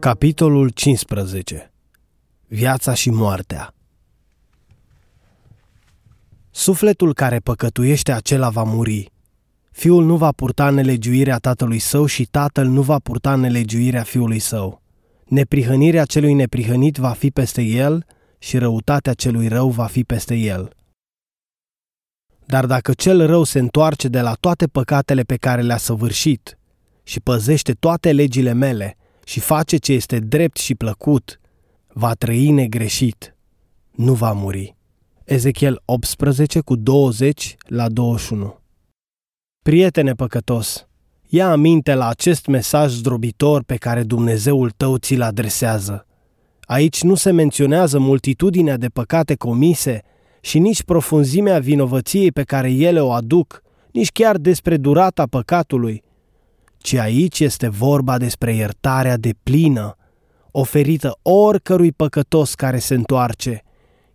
Capitolul 15 Viața și moartea Sufletul care păcătuiește acela va muri. Fiul nu va purta nelegiuirea tatălui său și tatăl nu va purta nelegiuirea fiului său. Neprihănirea celui neprihănit va fi peste el și răutatea celui rău va fi peste el. Dar dacă cel rău se întoarce de la toate păcatele pe care le-a săvârșit și păzește toate legile mele și face ce este drept și plăcut, va trăi negreșit, nu va muri. Ezechiel 18 cu 20 la 21 Prietene păcătos, ia aminte la acest mesaj zdrobitor pe care Dumnezeul tău ți-l adresează. Aici nu se menționează multitudinea de păcate comise și nici profunzimea vinovăției pe care ele o aduc, nici chiar despre durata păcatului, ci aici este vorba despre iertarea de plină, oferită oricărui păcătos care se întoarce,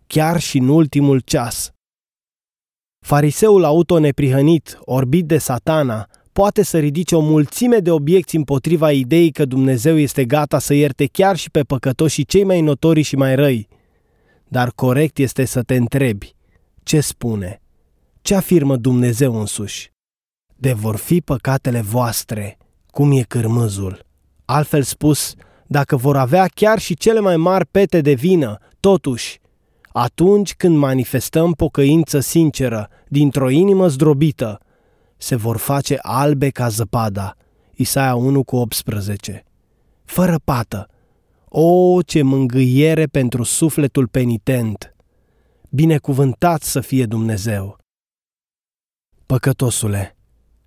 chiar și în ultimul ceas. Fariseul autoneprihănit, orbit de satana, poate să ridice o mulțime de obiecții împotriva ideii că Dumnezeu este gata să ierte chiar și pe păcătoșii cei mai notori și mai răi. Dar corect este să te întrebi, ce spune? Ce afirmă Dumnezeu însuși? De vor fi păcatele voastre, cum e cârmâzul. Altfel spus, dacă vor avea chiar și cele mai mari pete de vină, totuși, atunci când manifestăm pocăință sinceră dintr-o inimă zdrobită, se vor face albe ca zăpada. Isaia 1 cu 18. Fără pată. O, ce mângâiere pentru sufletul penitent! Binecuvântat să fie Dumnezeu! Păcătosule,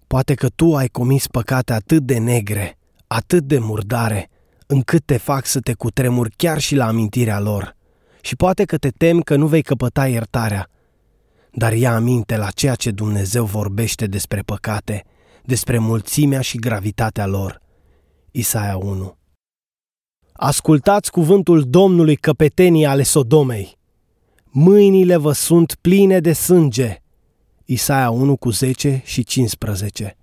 poate că tu ai comis păcate atât de negre, atât de murdare, încât te fac să te cutremuri chiar și la amintirea lor. Și poate că te temi că nu vei căpăta iertarea, dar ia aminte la ceea ce Dumnezeu vorbește despre păcate, despre mulțimea și gravitatea lor. Isaia 1 Ascultați cuvântul Domnului căpetenii ale Sodomei. Mâinile vă sunt pline de sânge. Isaia 1 cu 10 și 15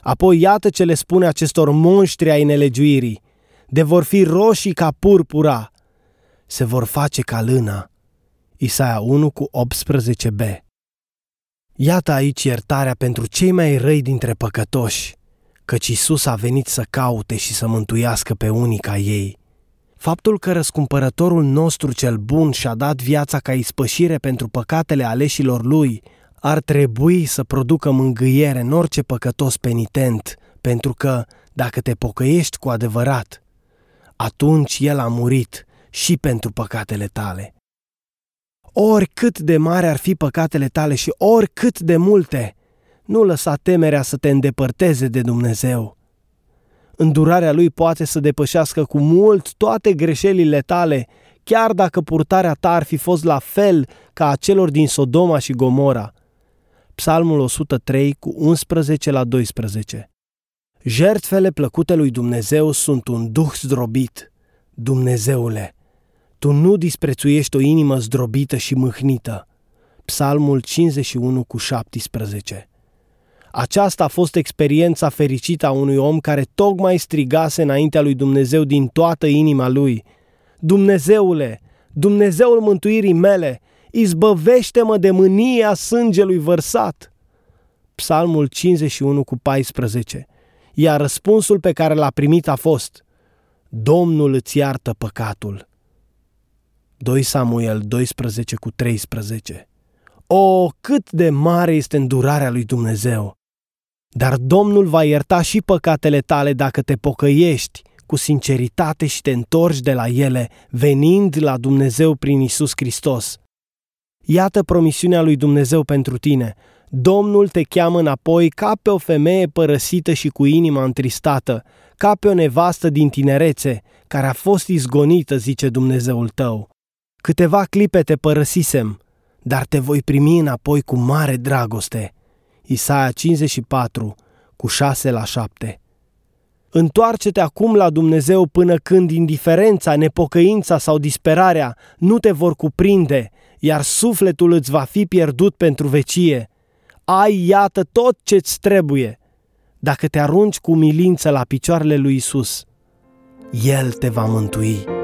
Apoi iată ce le spune acestor monștri ai nelegiuirii. De vor fi roșii ca purpura, se vor face ca lâna. Isaia 1 cu 18b Iată aici iertarea pentru cei mai răi dintre păcătoși, căci Isus a venit să caute și să mântuiască pe unii ca ei. Faptul că răscumpărătorul nostru cel bun și-a dat viața ca ispășire pentru păcatele aleșilor lui, ar trebui să producă mângâiere în orice păcătos penitent, pentru că, dacă te pocăiești cu adevărat, atunci El a murit și pentru păcatele tale oricât de mare ar fi păcatele tale și oricât de multe, nu lăsa temerea să te îndepărteze de Dumnezeu. Îndurarea lui poate să depășească cu mult toate greșelile tale, chiar dacă purtarea ta ar fi fost la fel ca a celor din Sodoma și Gomora. Psalmul 103 cu 11 la 12 Jertfele plăcute lui Dumnezeu sunt un duh zdrobit. Dumnezeule, tu nu disprețuiești o inimă zdrobită și mâhnită. Psalmul 51 cu 17 Aceasta a fost experiența fericită a unui om care tocmai strigase înaintea lui Dumnezeu din toată inima lui. Dumnezeule, Dumnezeul mântuirii mele, izbăvește-mă de mânia sângelui vărsat. Psalmul 51 cu 14 Iar răspunsul pe care l-a primit a fost Domnul îți iartă păcatul. 2 Samuel 12 cu 13. O, cât de mare este îndurarea lui Dumnezeu! Dar Domnul va ierta și păcatele tale dacă te pocăiești cu sinceritate și te întorci de la ele, venind la Dumnezeu prin Isus Hristos. Iată promisiunea lui Dumnezeu pentru tine. Domnul te cheamă înapoi ca pe o femeie părăsită și cu inima întristată, ca pe o nevastă din tinerețe, care a fost izgonită, zice Dumnezeul tău. Câteva clipe te părăsisem, dar te voi primi înapoi cu mare dragoste. Isaia 54, cu 6 la 7. Întoarce-te acum la Dumnezeu până când indiferența, nepocăința sau disperarea nu te vor cuprinde, iar sufletul îți va fi pierdut pentru vecie. Ai, iată, tot ce-ți trebuie, dacă te arunci cu milință la picioarele lui Isus. El te va mântui.